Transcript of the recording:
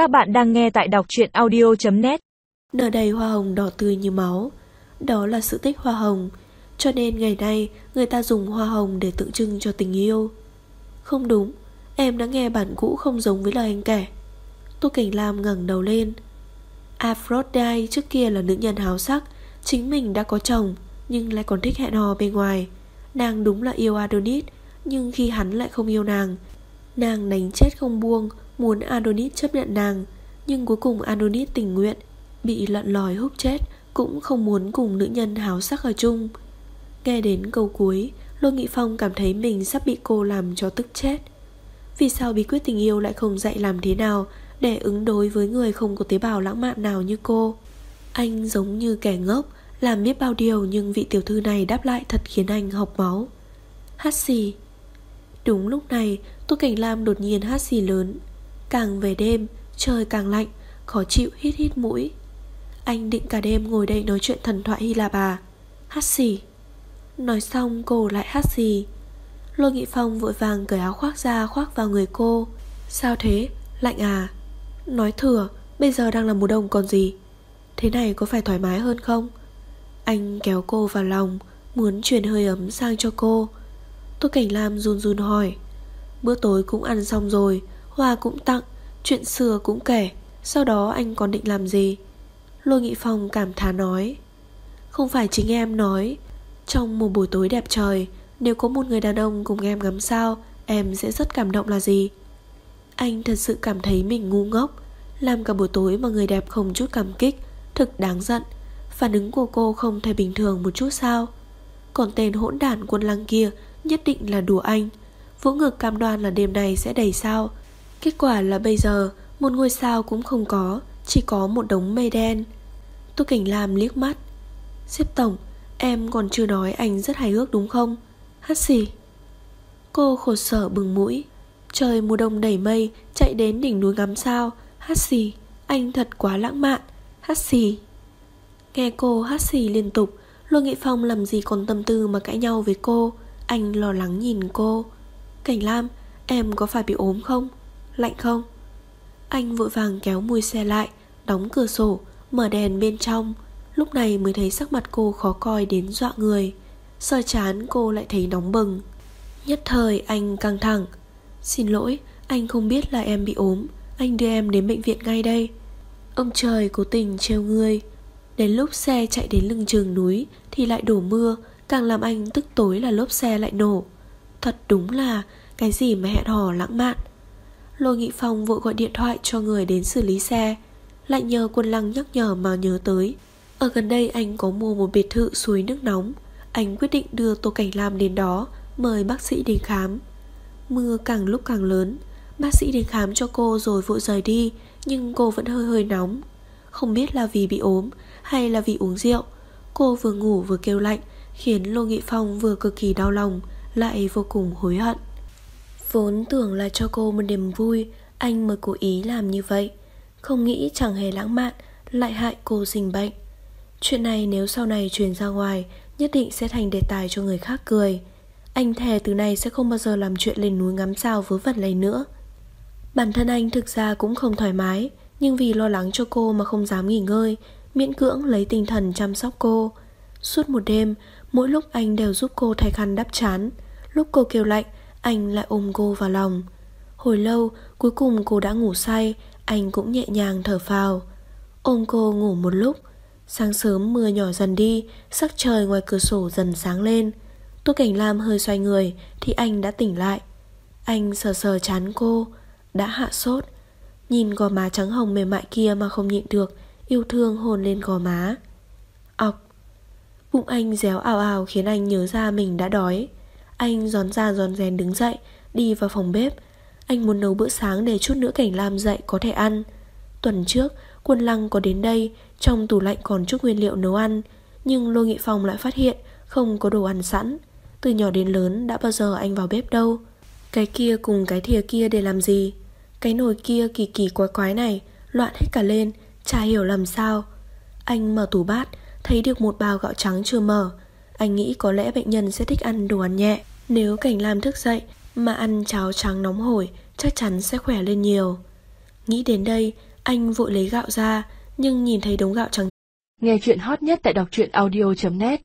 Các bạn đang nghe tại đọc truyện audio.net Nở đầy hoa hồng, đỏ tươi như máu. Đó là sự tích hoa hồng. Cho nên ngày nay, người ta dùng hoa hồng để tượng trưng cho tình yêu. Không đúng. Em đã nghe bản cũ không giống với lời anh kể. Tô Cảnh Lam ngẩng đầu lên. Aphrodite trước kia là nữ nhân háo sắc. Chính mình đã có chồng, Nhưng lại còn thích hẹn hò bên ngoài. Nàng đúng là yêu Adonis, Nhưng khi hắn lại không yêu nàng Nàng đánh chết không buông Muốn Adonis chấp nhận nàng, Nhưng cuối cùng Adonis tình nguyện, Bị lận lòi hút chết, Cũng không muốn cùng nữ nhân háo sắc ở chung. Nghe đến câu cuối, Lô Nghị Phong cảm thấy mình sắp bị cô làm cho tức chết. Vì sao bí quyết tình yêu lại không dạy làm thế nào Để ứng đối với người không có tế bào lãng mạn nào như cô? Anh giống như kẻ ngốc, Làm biết bao điều nhưng vị tiểu thư này đáp lại thật khiến anh học máu. Hát xì. Đúng lúc này, Tô Cảnh Lam đột nhiên hát xì lớn. Càng về đêm, Trời càng lạnh, Khó chịu hít hít mũi. Anh định cả đêm ngồi đây nói chuyện thần thoại Hy Lạp à? Hát xì. Nói xong, cô lại hát xì. Lôi Nghị Phong vội vàng cởi áo khoác ra khoác vào người cô. Sao thế? Lạnh à? Nói thừa, Bây giờ đang là mùa đông còn gì? Thế này có phải thoải mái hơn không? Anh kéo cô vào lòng, Muốn truyền hơi ấm sang cho cô. Tôi Cảnh Lam run run hỏi. Bữa tối cũng ăn xong rồi Hoa cũng tặng, Chuyện xưa cũng kể, Sau đó anh còn định làm gì? Lôi Nghị Phong cảm thán nói, Không phải chính em nói, Trong một buổi tối đẹp trời, Nếu có một người đàn ông cùng em ngắm sao, Em sẽ rất cảm động là gì? Anh thật sự cảm thấy mình ngu ngốc, Làm cả buổi tối mà người đẹp không chút cảm kích, Thực đáng giận, Phản ứng của cô không thể bình thường một chút sao? Còn tên hỗn đản quân lăng kia Nhất định là đùa anh Vũ ngực cam đoan là đêm này sẽ đầy sao Kết quả là bây giờ, Một ngôi sao cũng không có, Chỉ có một đống mây đen. Tô Cảnh Lam liếc mắt. Xếp tổng, Em còn chưa nói anh rất hài hước đúng không? Hát xì. Cô khổ sở bừng mũi. Trời mùa đông đầy mây, Chạy đến đỉnh núi ngắm sao. Hát xì, Anh thật quá lãng mạn. Hát xì. Nghe cô hát xì liên tục Lô Nghị Phong làm gì còn tâm tư mà cãi nhau với cô? Anh lo lắng nhìn cô. Cảnh Lam, Em có phải bị ốm không? Lạnh không? Anh vội vàng kéo mùi xe lại, Đóng cửa sổ, Mở đèn bên trong. Lúc này mới thấy sắc mặt cô khó coi đến dọa người. Sơ chán, cô lại thấy nóng bừng. Nhất thời, anh căng thẳng. Xin lỗi, Anh không biết là em bị ốm. Anh đưa em đến bệnh viện ngay đây. Ông trời cố tình trêu ngươi. Đến lúc xe chạy đến lưng trường núi Thì lại đổ mưa, Càng làm anh tức tối là lốp xe lại nổ. Thật đúng là Cái gì mà hẹn hò lãng mạn. Lô Nghị Phong vội gọi điện thoại cho người đến xử lý xe. Lại nhờ quân lăng nhắc nhở mà nhớ tới. Ở gần đây anh có mua một biệt thự suối nước nóng. Anh quyết định đưa Tô Cảnh Lam đến đó, Mời bác sĩ đến khám. Mưa càng lúc càng lớn. Bác sĩ đến khám cho cô rồi vội rời đi, Nhưng cô vẫn hơi hơi nóng. Không biết là vì bị ốm Hay là vì uống rượu, Cô vừa ngủ vừa kêu lạnh, Khiến Lô Nghị Phong vừa cực kỳ đau lòng, Lại vô cùng hối hận. Vốn tưởng là cho cô một niềm vui, Anh mới cố ý làm như vậy. Không nghĩ chẳng hề lãng mạn, Lại hại cô sinh bệnh. Chuyện này nếu sau này truyền ra ngoài, Nhất định sẽ thành đề tài cho người khác cười. Anh thề từ nay sẽ không bao giờ làm chuyện lên núi ngắm sao vớ vẩn này nữa. Bản thân anh thực ra cũng không thoải mái, Nhưng vì lo lắng cho cô mà không dám nghỉ ngơi, Miễn cưỡng lấy tinh thần chăm sóc cô. Suốt một đêm, Mỗi lúc anh đều giúp cô thay khăn đắp chán. Lúc cô kêu lạnh anh lại ôm cô vào lòng. Hồi lâu, cuối cùng cô đã ngủ say, Anh cũng nhẹ nhàng thở phào. Ôm cô ngủ một lúc, Sáng sớm mưa nhỏ dần đi, Sắc trời ngoài cửa sổ dần sáng lên. Tô Cảnh Lam hơi xoay người Thì anh đã tỉnh lại. Anh sờ sờ chán cô, Đã hạ sốt. Nhìn gò má trắng hồng mềm mại kia mà không nhịn được, Yêu thương hồn lên gò má. Ọc. Bụng anh réo ào ào khiến anh nhớ ra mình đã đói. Anh gión ra gión rèn đứng dậy, Đi vào phòng bếp. Anh muốn nấu bữa sáng để chút nữa cảnh Lam dậy có thể ăn. Tuần trước, Quân lăng có đến đây, Trong tủ lạnh còn chút nguyên liệu nấu ăn. Nhưng Lô Nghị Phong lại phát hiện Không có đồ ăn sẵn. Từ nhỏ đến lớn đã bao giờ anh vào bếp đâu. Cái kia cùng cái thìa kia để làm gì? Cái nồi kia kỳ kỳ quái quái này, Loạn hết cả lên, Chả hiểu làm sao. Anh mở tủ bát, Thấy được một bao gạo trắng chưa mở. Anh nghĩ có lẽ bệnh nhân sẽ thích ăn đồ ăn nhẹ. Nếu Cảnh Lam thức dậy Mà ăn cháo trắng nóng hổi Chắc chắn sẽ khỏe lên nhiều Nghĩ đến đây Anh vội lấy gạo ra, nhưng nhìn thấy đống gạo trắng. Nghe chuyện hot nhất tại đọc truyện audio.net